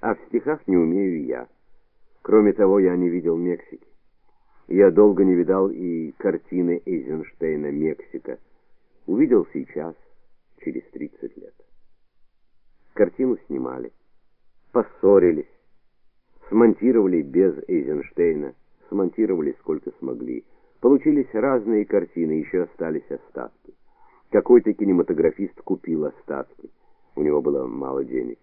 а в стихах не умею я. Кроме того, я не видел Мексики. Я долго не видал и картины Эйзенштейна «Мексика». Увидел сейчас, через 30 лет. Картину снимали, поссорились, смонтировали без Эйзенштейна, смонтировали сколько смогли. Получились разные картины, еще остались остатки. Какой-то кинематографист купил остатки. У него было мало денег.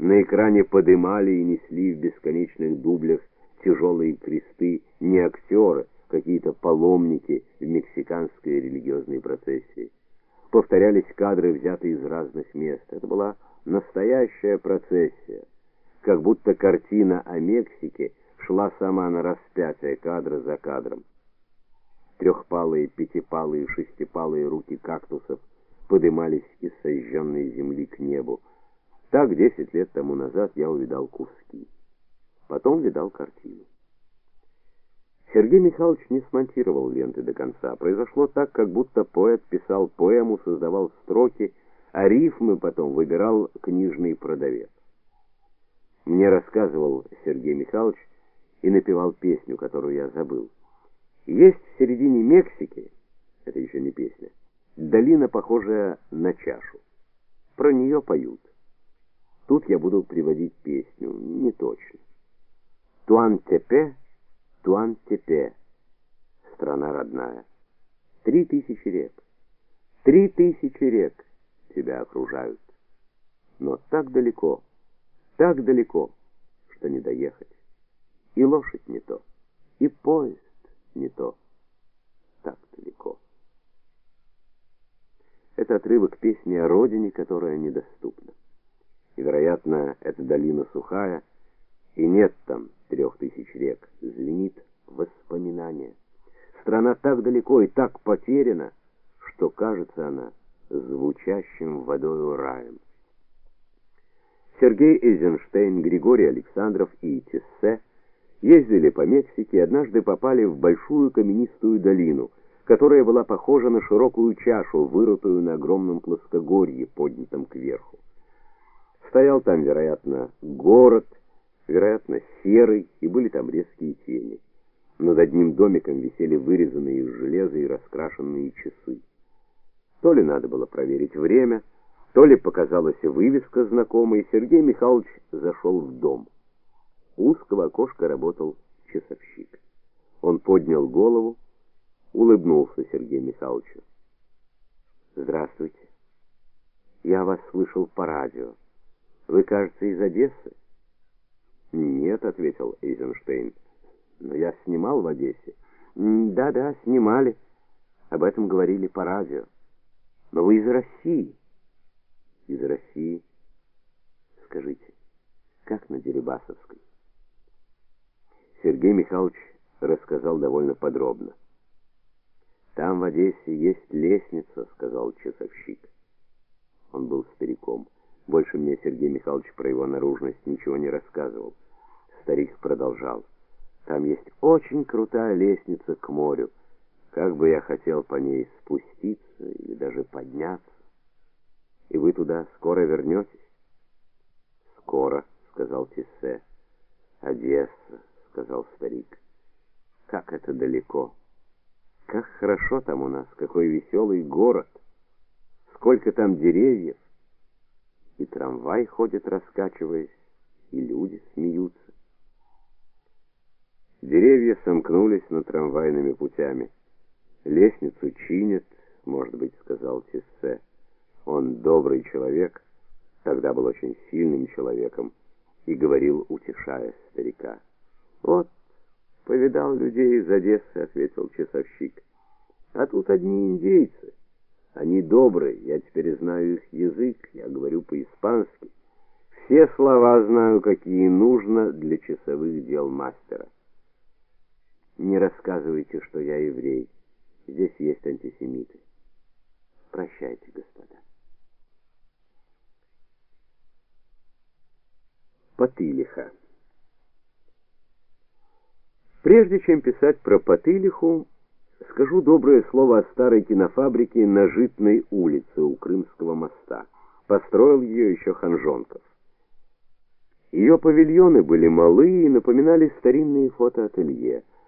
На экране подымали и несли в бесконечных дублях тяжелые кресты не актеры, какие-то паломники в мексиканской религиозной процессии. Повторялись кадры, взятые из разных мест. Это была настоящая процессия, как будто картина о Мексике шла сама на распятие кадра за кадром. Трехпалые, пятипалые, шестипалые руки кактусов подымались из сожженной земли к небу. Так десять лет тому назад я увидал куски. Потом видал картину. Сергей Михайлович не смонтировал ленты до конца. Произошло так, как будто поэт писал поэму, создавал строки, а рифмы потом выбирал книжный продавец. Мне рассказывал Сергей Михайлович и напевал песню, которую я забыл. Есть в середине Мексики, это еще не песня, долина, похожая на чашу. Про нее поют. Тут я буду приводить песню, не точно. Туан-Тепе, Туан-Тепе, страна родная. Три тысячи рек, три тысячи рек тебя окружают. Но так далеко, так далеко, что не доехать. И лошадь не то, и поезд не то, так далеко. Это отрывок песни о родине, которая недоступна. И, вероятно, эта долина сухая, и нет там трех тысяч рек, звенит воспоминание. Страна так далеко и так потеряна, что кажется она звучащим водою раем. Сергей Эйзенштейн, Григорий Александров и Тиссе ездили по Мексике и однажды попали в большую каменистую долину, которая была похожа на широкую чашу, вырытую на огромном плоскогорье, поднятом кверху. Стоял там, вероятно, город, вероятно, серый, и были там резкие тени. Над одним домиком висели вырезанные из железа и раскрашенные часы. То ли надо было проверить время, то ли показалась вывеска знакомая, и Сергей Михайлович зашел в дом. У узкого окошка работал часовщик. Он поднял голову, улыбнулся Сергею Михайловичу. «Здравствуйте. Я вас слышал по радио. Вы, кажется, из Одессы?» «Нет», — ответил Эйзенштейн. «Но я снимал в Одессе». «Да-да, снимали. Об этом говорили по радио. Но вы из России». «Из России?» «Скажите, как на Дерибасовской?» Сергей Михайлович рассказал довольно подробно. «Там в Одессе есть лестница», — сказал часовщик. Он был стариком. Больше мне Сергей Михайлович про его наружность ничего не рассказывал. Старик продолжал. Там есть очень крутая лестница к морю. Как бы я хотел по ней спуститься или даже подняться. И вы туда скоро вернетесь? Скоро, сказал Тиссе. Одесса, сказал старик. Как это далеко. Как хорошо там у нас, какой веселый город. Сколько там деревьев. Трамвай ходит, раскачиваясь, и люди смеются. Деревья сомкнулись над трамвайными путями. Лестницу чинят, может быть, сказал Тиссе. Он добрый человек, тогда был очень сильным человеком и говорил, утешая старика. Вот, повидал людей из Одессы, ответил часовщик. А тут одни индейцы. Они добрые, я теперь знаю их язык, по-испански. Все слова знаю, какие нужно для часовых дел мастера. Не рассказывайте, что я еврей. Здесь есть антисемиты. Прощайте, господа. Потылиха. Прежде чем писать про Потылиху, скажу доброе слово о старой кинофабрике на Житной улице у Крымского моста. Построил ее еще Ханжонков. Ее павильоны были малы и напоминали старинные фотоателье.